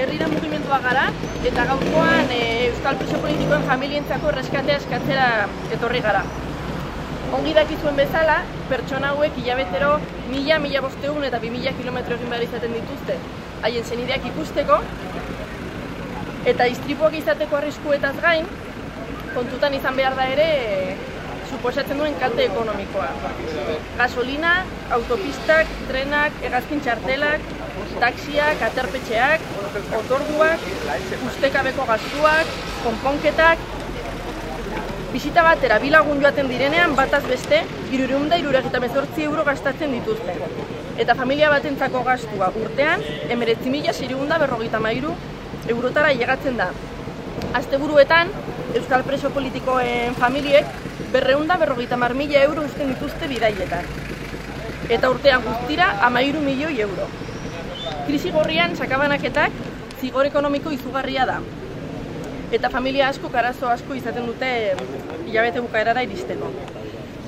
herrira mugimendua gara eta gaurkoan e, Euskal Preso Politikoen familientzako erreskatea eskatzera etorri gara. Ongi dakizuen bezala, pertsona hauek hilabetero mila, mila bosteun eta bi mila kilometro egin behar izaten dituzte haien zenideak ikusteko eta istripuak izateko arriskuetaz gain, kontutan izan behar da ere suposatzen duen kalte ekonomikoa. Gasolina, autopistak, trenak, egazkin txartelak, taxiak, aterpetxeak, otorduak, ustekabeko gaztuak, konponketak, Bisita batera bilagun joaten direnean bataz beste, irureunda iruregita mezortzi euro gastatzen dituzte. Eta familia batentzako gastua urtean, emeretzi mila berrogeita mairu eurotara llegatzen da. Asteburuetan, Euskal Preso Politikoen familiek berreunda berrogeita mar mila euro usten dituzte bidaietan. Eta urtean guztira, amairu milioi euro. Krisi gorrian, sakabanaketak, zigor ekonomiko izugarria da, eta familia asko karazo asko izaten dute hilabete bukaerara iristeko.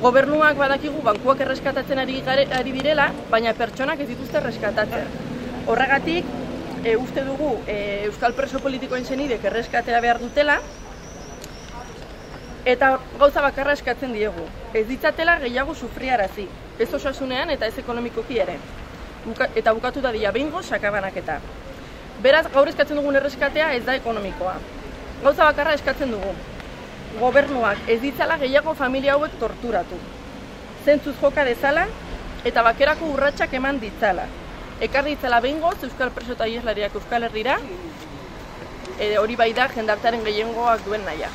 Gobernuak badakigu bankuak erreskatatzen ari, ari direla, baina pertsonak ez dituzte erreskatatzen. Horregatik, e, uste dugu e, Euskal Preso Politikoen zenidek erreskatea behar dutela, eta gauza bakarra eskatzen diegu. Ez ditzatela gehiago sufriarazi, ez osasunean eta ez ekonomikoki ere. Buka, eta bukatu da dia behingo sakabanak eta. Beraz, gaur eskatzen dugun erreskatea ez da ekonomikoa gauza bakarra eskatzen dugu. Gobernuak ez ditzala gehiago familia hauek torturatu. Zentzuz joka dezala eta bakerako urratsak eman ditzala. Ekar ditzala behingoz Euskal Preso eta Ieslariak Euskal Herrira, hori bai da jendartaren gehiengoak duen naia.